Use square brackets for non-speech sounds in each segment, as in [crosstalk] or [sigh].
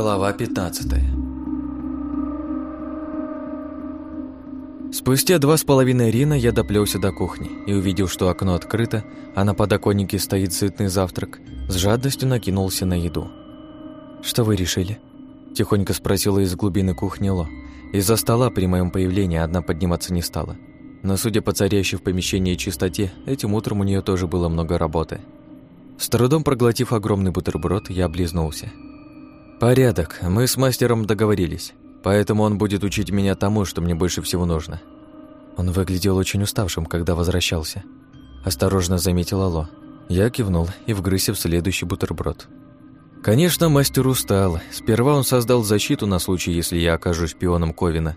Глава 15 Спустя два с половиной Рина я доплелся до кухни и увидел, что окно открыто, а на подоконнике стоит сытный завтрак, с жадностью накинулся на еду. «Что вы решили?» – тихонько спросила из глубины кухни Ло. Из-за стола при моем появлении одна подниматься не стала. Но, судя по царящей в помещении чистоте, этим утром у нее тоже было много работы. С трудом проглотив огромный бутерброд, я облизнулся. «Порядок. Мы с мастером договорились. Поэтому он будет учить меня тому, что мне больше всего нужно». Он выглядел очень уставшим, когда возвращался. Осторожно заметила Ло. Я кивнул и вгрызся в следующий бутерброд. Конечно, мастер устал. Сперва он создал защиту на случай, если я окажусь шпионом Ковина.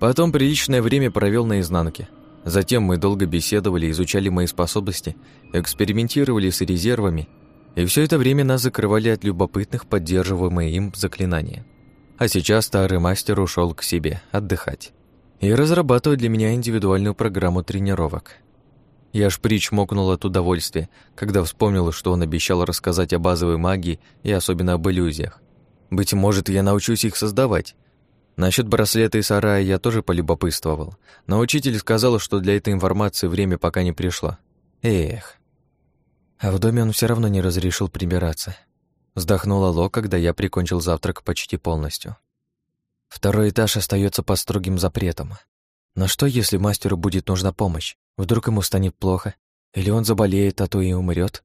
Потом приличное время провел на изнанке. Затем мы долго беседовали, изучали мои способности, экспериментировали с резервами, и все это время нас закрывали от любопытных, поддерживаемые им заклинания. А сейчас старый мастер ушел к себе отдыхать и разрабатывать для меня индивидуальную программу тренировок. Я аж причмокнул от удовольствия, когда вспомнил, что он обещал рассказать о базовой магии и особенно об иллюзиях. Быть может, я научусь их создавать. Насчет браслета и сарая я тоже полюбопытствовал, но учитель сказал, что для этой информации время пока не пришло. Эх. А в доме он все равно не разрешил прибираться. Вздохнула Ло, когда я прикончил завтрак почти полностью. Второй этаж остается под строгим запретом. Но что, если мастеру будет нужна помощь? Вдруг ему станет плохо? Или он заболеет, а то и умрет?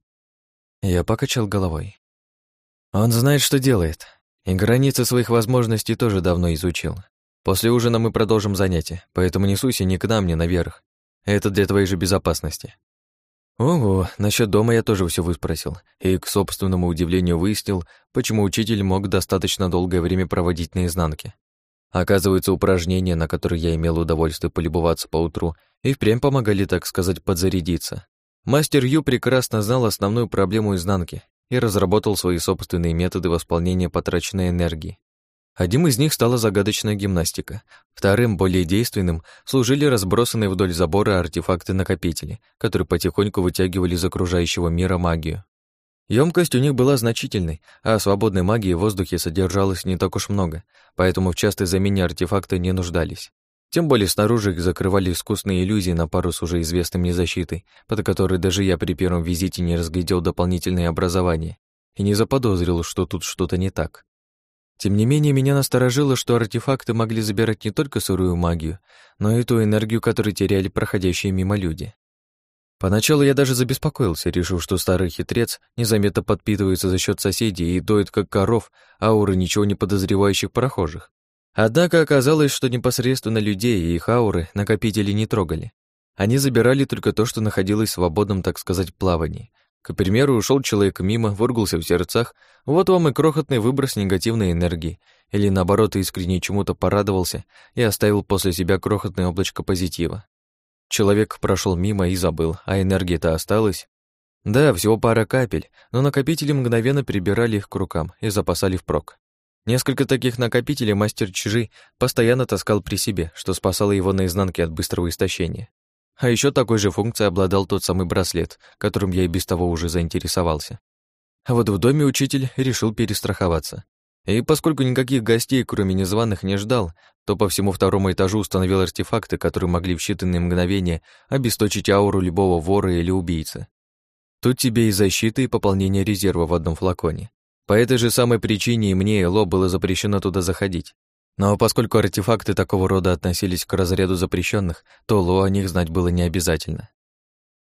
Я покачал головой. Он знает, что делает, и границы своих возможностей тоже давно изучил. После ужина мы продолжим занятие, поэтому не суйся ни к нам, ни наверх. Это для твоей же безопасности. Ого, насчет дома я тоже все выспросил, и, к собственному удивлению, выяснил, почему учитель мог достаточно долгое время проводить на изнанке. Оказывается, упражнения, на которые я имел удовольствие полюбоваться поутру, и впрямь помогали, так сказать, подзарядиться. Мастер Ю прекрасно знал основную проблему изнанки и разработал свои собственные методы восполнения потраченной энергии. Одним из них стала загадочная гимнастика. Вторым, более действенным, служили разбросанные вдоль забора артефакты-накопители, которые потихоньку вытягивали из окружающего мира магию. Емкость у них была значительной, а свободной магии в воздухе содержалось не так уж много, поэтому в частой замене артефакты не нуждались. Тем более снаружи их закрывали искусные иллюзии на пару с уже известным незащитой, под которой даже я при первом визите не разглядел дополнительное образование и не заподозрил, что тут что-то не так. Тем не менее, меня насторожило, что артефакты могли забирать не только сырую магию, но и ту энергию, которую теряли проходящие мимо люди. Поначалу я даже забеспокоился, решив, что старый хитрец незаметно подпитывается за счет соседей и доит как коров ауры ничего не подозревающих прохожих. Однако оказалось, что непосредственно людей и их ауры накопители не трогали. Они забирали только то, что находилось в свободном, так сказать, плавании. К примеру, ушел человек мимо, выругался в сердцах, вот вам и крохотный выброс негативной энергии, или наоборот, искренне чему-то порадовался и оставил после себя крохотное облачко позитива. Человек прошел мимо и забыл, а энергия-то осталась. Да, всего пара капель, но накопители мгновенно перебирали их к рукам и запасали впрок. Несколько таких накопителей мастер Чжи постоянно таскал при себе, что спасало его наизнанке от быстрого истощения. А еще такой же функцией обладал тот самый браслет, которым я и без того уже заинтересовался. А вот в доме учитель решил перестраховаться. И поскольку никаких гостей, кроме незваных, не ждал, то по всему второму этажу установил артефакты, которые могли в считанные мгновения обесточить ауру любого вора или убийцы. Тут тебе и защита, и пополнение резерва в одном флаконе. По этой же самой причине и мне, и Ло, было запрещено туда заходить. Но поскольку артефакты такого рода относились к разряду запрещенных, то Ло о них знать было не обязательно.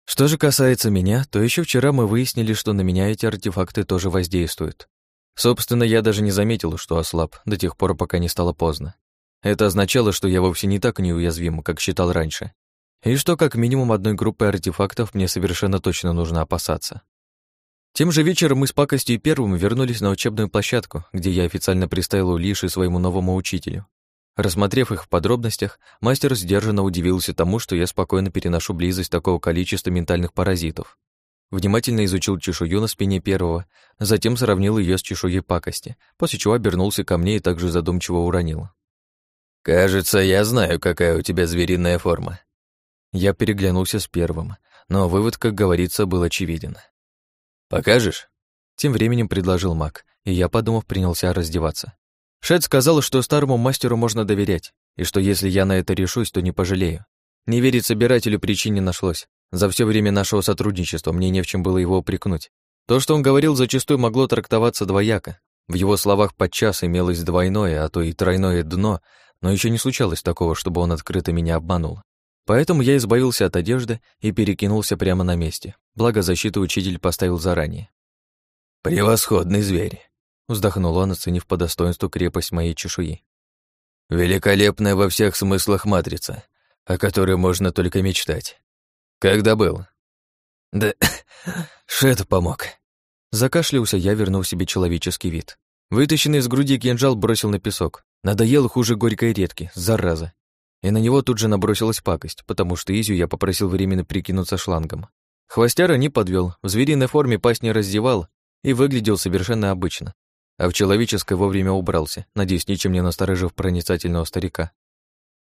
Что же касается меня, то еще вчера мы выяснили, что на меня эти артефакты тоже воздействуют. Собственно, я даже не заметил, что ослаб, до тех пор, пока не стало поздно. Это означало, что я вовсе не так неуязвим, как считал раньше, и что как минимум одной группы артефактов мне совершенно точно нужно опасаться. Тем же вечером мы с Пакостью Первым вернулись на учебную площадку, где я официально представил Улиши своему новому учителю. Рассмотрев их в подробностях, мастер сдержанно удивился тому, что я спокойно переношу близость такого количества ментальных паразитов. Внимательно изучил чешую на спине первого, затем сравнил ее с чешуей пакости, после чего обернулся ко мне и также задумчиво уронил. «Кажется, я знаю, какая у тебя звериная форма». Я переглянулся с первым, но вывод, как говорится, был очевиден. «Покажешь?» Тем временем предложил маг, и я, подумав, принялся раздеваться. Шет сказал, что старому мастеру можно доверять, и что если я на это решусь, то не пожалею. Не верить собирателю причин не нашлось. За все время нашего сотрудничества мне не в чем было его упрекнуть. То, что он говорил, зачастую могло трактоваться двояко. В его словах подчас имелось двойное, а то и тройное дно, но еще не случалось такого, чтобы он открыто меня обманул. Поэтому я избавился от одежды и перекинулся прямо на месте. Благо защиту учитель поставил заранее. «Превосходный зверь!» — вздохнул он, оценив по достоинству крепость моей чешуи. «Великолепная во всех смыслах матрица, о которой можно только мечтать. Когда был?» «Да [laughs] Шет помог». Закашлялся я, вернув себе человеческий вид. Вытащенный из груди кинжал бросил на песок. Надоел хуже горькой редки, зараза. И на него тут же набросилась пакость, потому что Изю я попросил временно прикинуться шлангом. Хвостяра не подвел, в звериной форме пасть не раздевал и выглядел совершенно обычно. А в человеческой вовремя убрался, надеюсь, ничем не насторожив проницательного старика.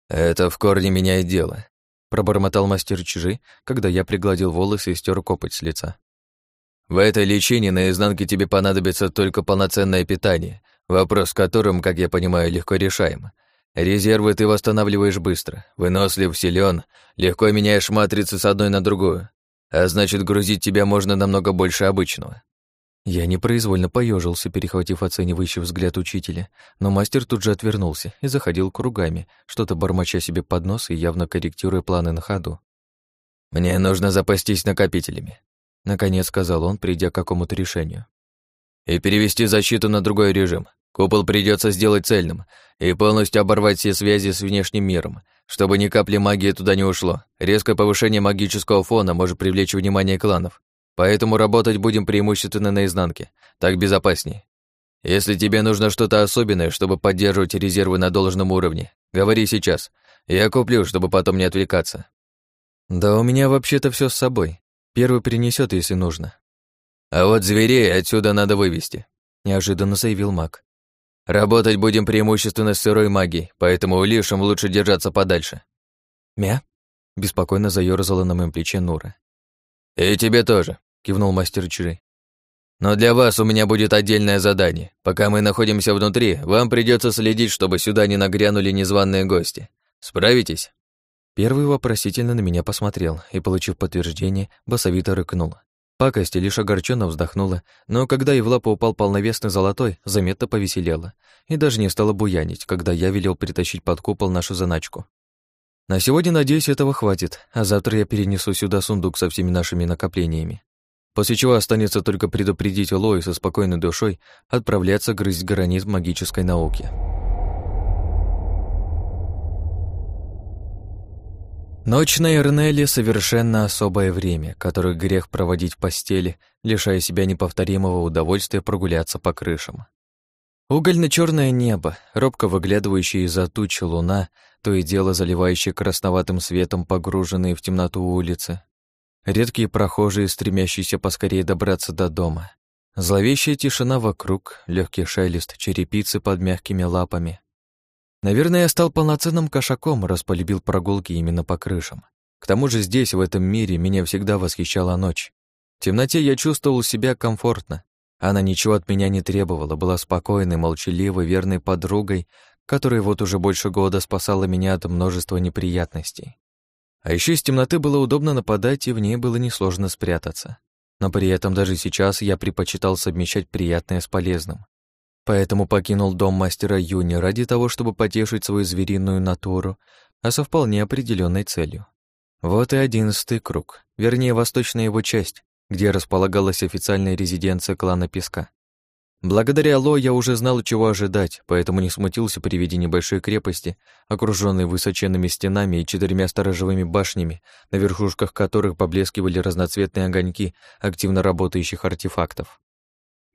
«Это в корне меняет дело», — пробормотал мастер чужи, когда я пригладил волосы и стер копоть с лица. В этой лечении наизнанке тебе понадобится только полноценное питание, вопрос с которым, как я понимаю, легко решаем. Резервы ты восстанавливаешь быстро, вынослив, силен, легко меняешь матрицы с одной на другую, а значит, грузить тебя можно намного больше обычного. Я непроизвольно поежился, перехватив оценивающий взгляд учителя, но мастер тут же отвернулся и заходил кругами, что-то бормоча себе под нос и явно корректируя планы на ходу. «Мне нужно запастись накопителями. Наконец сказал он, придя к какому-то решению. «И перевести защиту на другой режим. Купол придется сделать цельным и полностью оборвать все связи с внешним миром, чтобы ни капли магии туда не ушло. Резкое повышение магического фона может привлечь внимание кланов, поэтому работать будем преимущественно на изнанке, так безопаснее. Если тебе нужно что-то особенное, чтобы поддерживать резервы на должном уровне, говори сейчас. Я куплю, чтобы потом не отвлекаться». «Да у меня вообще-то все с собой. Первый принесет, если нужно. А вот зверей отсюда надо вывести, неожиданно заявил маг. Работать будем преимущественно с сырой магией, поэтому у лишим лучше держаться подальше. Мя? Беспокойно заёрзала на моем плече Нура. И тебе тоже, кивнул мастер Чжи. Но для вас у меня будет отдельное задание. Пока мы находимся внутри, вам придется следить, чтобы сюда не нагрянули незваные гости. Справитесь? Первый вопросительно на меня посмотрел и, получив подтверждение, басовито рыкнул. Пакость лишь огорченно вздохнула, но когда и в лапу упал полновесный золотой, заметно повеселела и даже не стала буянить, когда я велел притащить под купол нашу заначку. На сегодня, надеюсь, этого хватит, а завтра я перенесу сюда сундук со всеми нашими накоплениями. После чего останется только предупредить Лои со спокойной душой отправляться грызть границ магической науки. Ночь на Эрнеле — совершенно особое время, которое грех проводить в постели, лишая себя неповторимого удовольствия прогуляться по крышам. угольно черное небо, робко выглядывающая из-за тучи луна, то и дело заливающая красноватым светом погруженные в темноту улицы. Редкие прохожие, стремящиеся поскорее добраться до дома. Зловещая тишина вокруг, легкий шелест черепицы под мягкими лапами, Наверное, я стал полноценным кошаком, раз полюбил прогулки именно по крышам. К тому же здесь, в этом мире, меня всегда восхищала ночь. В темноте я чувствовал себя комфортно. Она ничего от меня не требовала, была спокойной, молчаливой, верной подругой, которая вот уже больше года спасала меня от множества неприятностей. А еще из темноты было удобно нападать, и в ней было несложно спрятаться. Но при этом даже сейчас я предпочитал совмещать приятное с полезным. Поэтому покинул дом мастера Юни ради того, чтобы потешить свою звериную натуру, а со вполне определенной целью. Вот и одиннадцатый круг, вернее, восточная его часть, где располагалась официальная резиденция клана Песка. Благодаря Ло я уже знал, чего ожидать, поэтому не смутился при виде небольшой крепости, окруженной высоченными стенами и четырьмя сторожевыми башнями, на верхушках которых поблескивали разноцветные огоньки активно работающих артефактов.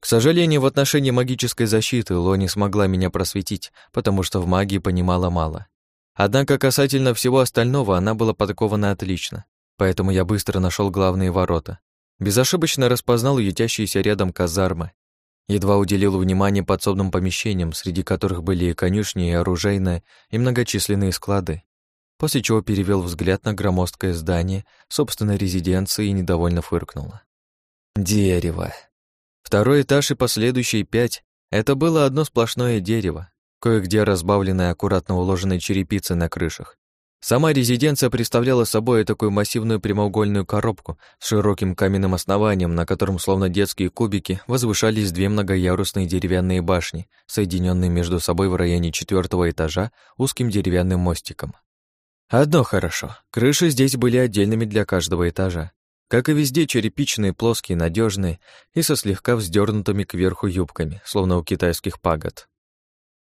К сожалению, в отношении магической защиты Ло не смогла меня просветить, потому что в магии понимала мало. Однако касательно всего остального она была подкована отлично, поэтому я быстро нашел главные ворота. Безошибочно распознал ютящиеся рядом казармы. Едва уделил внимание подсобным помещениям, среди которых были и конюшни, и оружейная, и многочисленные склады. После чего перевел взгляд на громоздкое здание собственной резиденции и недовольно фыркнул. Дерево. Второй этаж и последующие пять — это было одно сплошное дерево. кое-где разбавленная аккуратно уложенной черепицей на крышах. Сама резиденция представляла собой такую массивную прямоугольную коробку с широким каменным основанием, на котором, словно детские кубики, возвышались две многоярусные деревянные башни, соединенные между собой в районе четвертого этажа узким деревянным мостиком. Одно хорошо. Крыши здесь были отдельными для каждого этажа. Как и везде, черепичные, плоские, надежные и со слегка вздернутыми кверху юбками, словно у китайских пагод.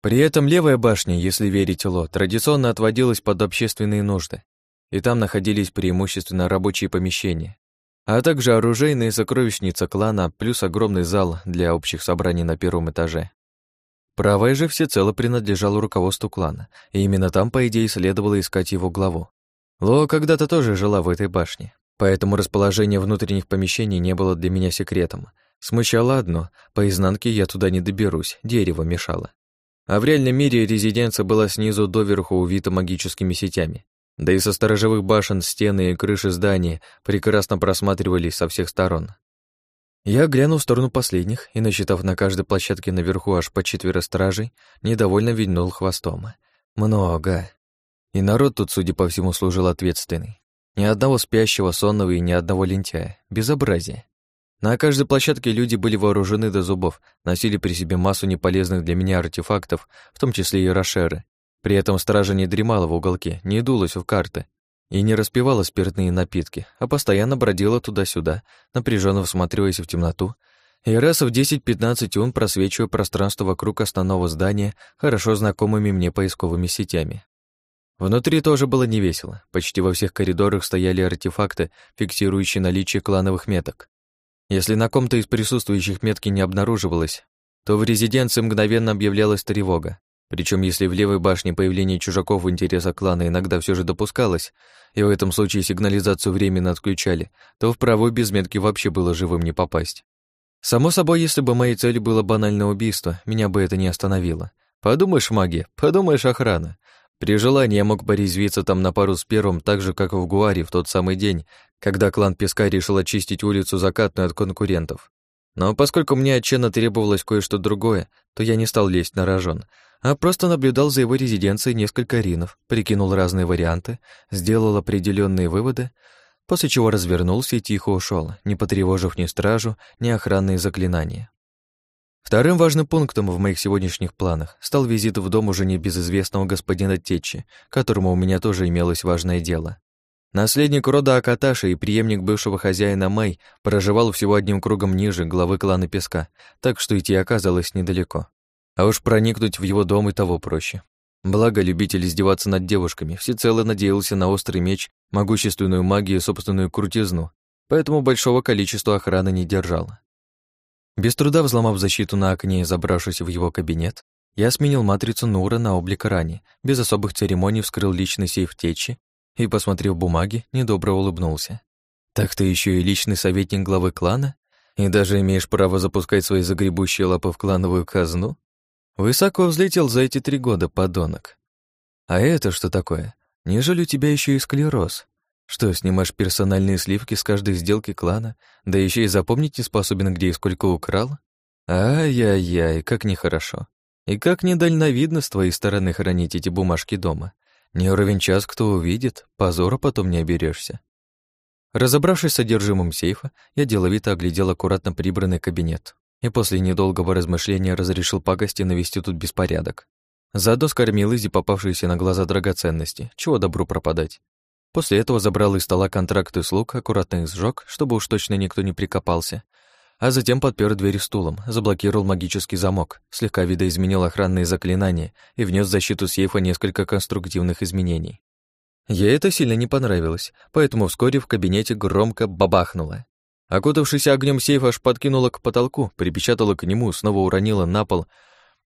При этом левая башня, если верить Ло, традиционно отводилась под общественные нужды, и там находились преимущественно рабочие помещения, а также оружейная сокровищница клана плюс огромный зал для общих собраний на первом этаже. Правая же всецело принадлежала руководству клана, и именно там, по идее, следовало искать его главу. Ло когда-то тоже жила в этой башне, поэтому расположение внутренних помещений не было для меня секретом. Смущало одно — по изнанке я туда не доберусь, дерево мешало. А в реальном мире резиденция была снизу доверху увита магическими сетями. Да и со сторожевых башен стены и крыши здания прекрасно просматривались со всех сторон. Я глянул в сторону последних и, насчитав на каждой площадке наверху аж по четверо стражей, недовольно вильнул хвостом. Много. И народ тут, судя по всему, служил ответственный. Ни одного спящего, сонного и ни одного лентяя. Безобразие. На каждой площадке люди были вооружены до зубов, носили при себе массу неполезных для меня артефактов, в том числе и рошеры. При этом стража не дремала в уголке, не дулась в карты и не распивала спиртные напитки, а постоянно бродила туда-сюда, напряженно всматриваясь в темноту, и раз в 10-15 он просвечивая пространство вокруг основного здания хорошо знакомыми мне поисковыми сетями. Внутри тоже было невесело. Почти во всех коридорах стояли артефакты, фиксирующие наличие клановых меток. Если на ком-то из присутствующих метки не обнаруживалось, то в резиденции мгновенно объявлялась тревога. Причем, если в левой башне появление чужаков в интересах клана иногда все же допускалось, и в этом случае сигнализацию временно отключали, то в правую без метки вообще было живым не попасть. Само собой, если бы моей целью было банальное убийство, меня бы это не остановило. Подумаешь, магия, подумаешь, охрана. При желании я мог бы резвиться там на пару с первым, так же, как в Гуаре в тот самый день, когда клан Песка решил очистить улицу закатную от конкурентов. Но поскольку мне отчаянно требовалось кое-что другое, то я не стал лезть на рожон, а просто наблюдал за его резиденцией несколько ринов, прикинул разные варианты, сделал определенные выводы, после чего развернулся и тихо ушел, не потревожив ни стражу, ни охранные заклинания. Вторым важным пунктом в моих сегодняшних планах стал визит в дом уже небезызвестного господина Течи, которому у меня тоже имелось важное дело. Наследник рода Акаташи и преемник бывшего хозяина Мэй проживал всего одним кругом ниже главы клана Песка, так что идти оказалось недалеко. А уж проникнуть в его дом и того проще. Благо, любитель издеваться над девушками всецело надеялся на острый меч, могущественную магию и собственную крутизну, поэтому большого количества охраны не держал. Без труда взломав защиту на окне и забравшись в его кабинет, я сменил матрицу Нура на облик Рани, без особых церемоний вскрыл личный сейф Течи и, посмотрев бумаги, недобро улыбнулся. «Так ты еще и личный советник главы клана? И даже имеешь право запускать свои загребущие лапы в клановую казну? Высоко взлетел за эти три года, подонок. А это что такое? Нежели у тебя еще и склероз? Что, снимаешь персональные сливки с каждой сделки клана, да еще и запомнить не способен, где и сколько украл? Ай-яй-яй, как нехорошо. И как недальновидно с твоей стороны хранить эти бумажки дома. Не уровень час кто увидит, позора потом не оберешься. Разобравшись с содержимым сейфа, я деловито оглядел аккуратно прибранный кабинет и после недолгого размышления разрешил пагости навести тут беспорядок. Заодно скормил Изи попавшиеся на глаза драгоценности, чего добру пропадать. После этого забрал из стола контракты слуг, аккуратно их сжёг, чтобы уж точно никто не прикопался, а затем подпер дверь стулом, заблокировал магический замок, слегка видоизменил охранные заклинания и внес в защиту сейфа несколько конструктивных изменений. Ей это сильно не понравилось, поэтому вскоре в кабинете громко бабахнуло. Окутавшийся огнем сейф аж подкинула к потолку, припечатала к нему, снова уронила на пол,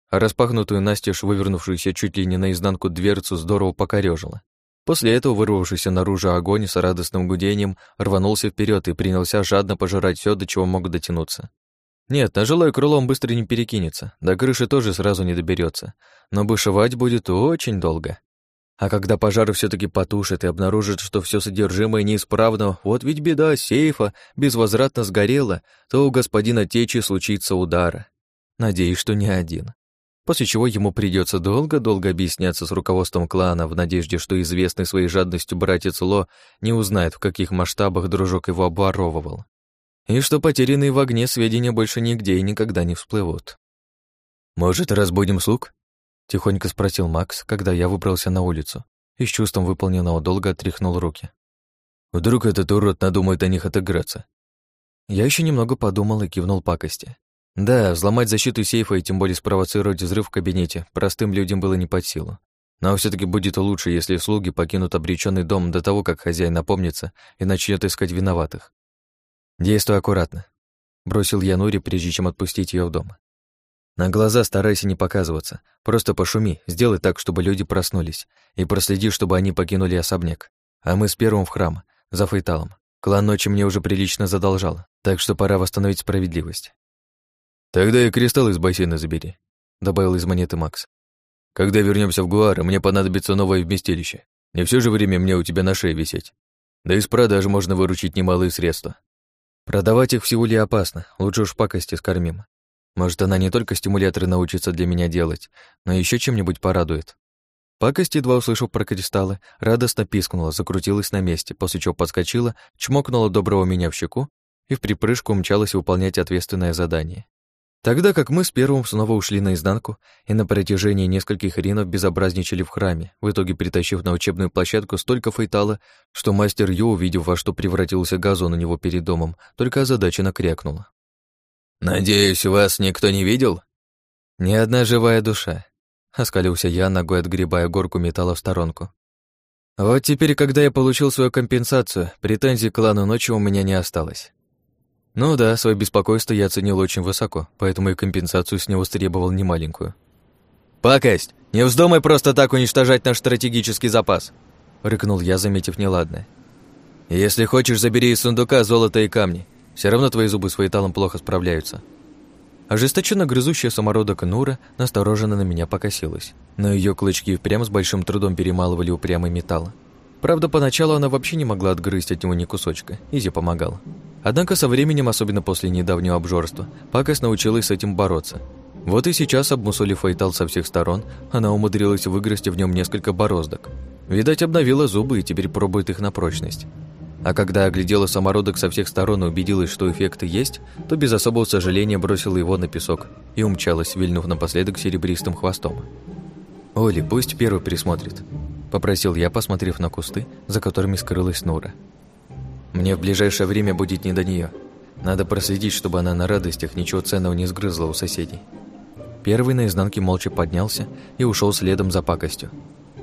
а распахнутую настежь, вывернувшуюся чуть ли не наизнанку дверцу, здорово покорёжила. После этого вырвавшийся наружу огонь с радостным гудением рванулся вперед и принялся жадно пожирать все, до чего мог дотянуться. Нет, на жилое крыло он быстро не перекинется, до крыши тоже сразу не доберется, но бушевать будет очень долго. А когда пожар все таки потушит и обнаружит, что все содержимое неисправно, вот ведь беда сейфа безвозвратно сгорела, то у господина Течи случится удар. Надеюсь, что не один. После чего ему придется долго-долго объясняться с руководством клана в надежде, что известный своей жадностью братец Ло не узнает, в каких масштабах дружок его обворовывал. И что потерянные в огне сведения больше нигде и никогда не всплывут. «Может, разбудим слуг?» — тихонько спросил Макс, когда я выбрался на улицу и с чувством выполненного долга отряхнул руки. «Вдруг этот урод надумает о них отыграться?» Я еще немного подумал и кивнул пакости. Да, взломать защиту сейфа и тем более спровоцировать взрыв в кабинете простым людям было не под силу. Но все таки будет лучше, если слуги покинут обреченный дом до того, как хозяин напомнится и начнет искать виноватых. «Действуй аккуратно», — бросил я Нури, прежде чем отпустить ее в дом. «На глаза старайся не показываться. Просто пошуми, сделай так, чтобы люди проснулись, и проследи, чтобы они покинули особняк. А мы с первым в храм, за Фейталом. Клан ночи мне уже прилично задолжал, так что пора восстановить справедливость». «Тогда и кристалл из бассейна забери», — добавил из монеты Макс. «Когда вернемся в Гуар, мне понадобится новое вместилище. Не все же время мне у тебя на шее висеть. Да и с продажи можно выручить немалые средства. Продавать их в Сеуле опасно, лучше уж пакости скормим. Может, она не только стимуляторы научится для меня делать, но еще чем-нибудь порадует. Пакость, едва услышав про кристаллы, радостно пискнула, закрутилась на месте, после чего подскочила, чмокнула доброго меня в щеку и в припрыжку умчалась выполнять ответственное задание. Тогда как мы с первым снова ушли наизнанку и на протяжении нескольких ринов безобразничали в храме, в итоге притащив на учебную площадку столько фейтала, что мастер Ю, увидев, во что превратился газон у него перед домом, только озадаченно крякнула. «Надеюсь, вас никто не видел?» «Ни одна живая душа», — оскалился я, ногой отгребая горку металла в сторонку. «Вот теперь, когда я получил свою компенсацию, претензий к клану ночи у меня не осталось». Ну да, свое беспокойство я оценил очень высоко, поэтому и компенсацию с него стребовал немаленькую. «Пакость! Не вздумай просто так уничтожать наш стратегический запас!» — рыкнул я, заметив неладное. «Если хочешь, забери из сундука золото и камни. Все равно твои зубы с фаэталом плохо справляются». Ожесточенно грызущая самородок Нура настороженно на меня покосилась, но ее клычки впрямь с большим трудом перемалывали упрямый металл. Правда, поначалу она вообще не могла отгрызть от него ни кусочка, Изи помогал. Однако со временем, особенно после недавнего обжорства, Пакость научилась с этим бороться. Вот и сейчас, обмусолив Фейтал со всех сторон, она умудрилась выгрызть в нем несколько бороздок. Видать, обновила зубы и теперь пробует их на прочность. А когда оглядела самородок со всех сторон и убедилась, что эффекты есть, то без особого сожаления бросила его на песок и умчалась, вильнув напоследок серебристым хвостом. «Оли, пусть первый присмотрит», — попросил я, посмотрев на кусты, за которыми скрылась Нура. «Мне в ближайшее время будет не до нее. Надо проследить, чтобы она на радостях ничего ценного не сгрызла у соседей». Первый наизнанке молча поднялся и ушел следом за пакостью.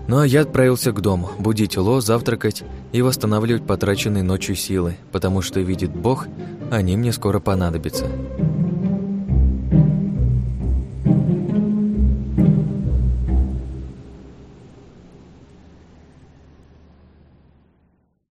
Ну а я отправился к дому, будить Ло, завтракать и восстанавливать потраченные ночью силы, потому что, видит Бог, они мне скоро понадобятся.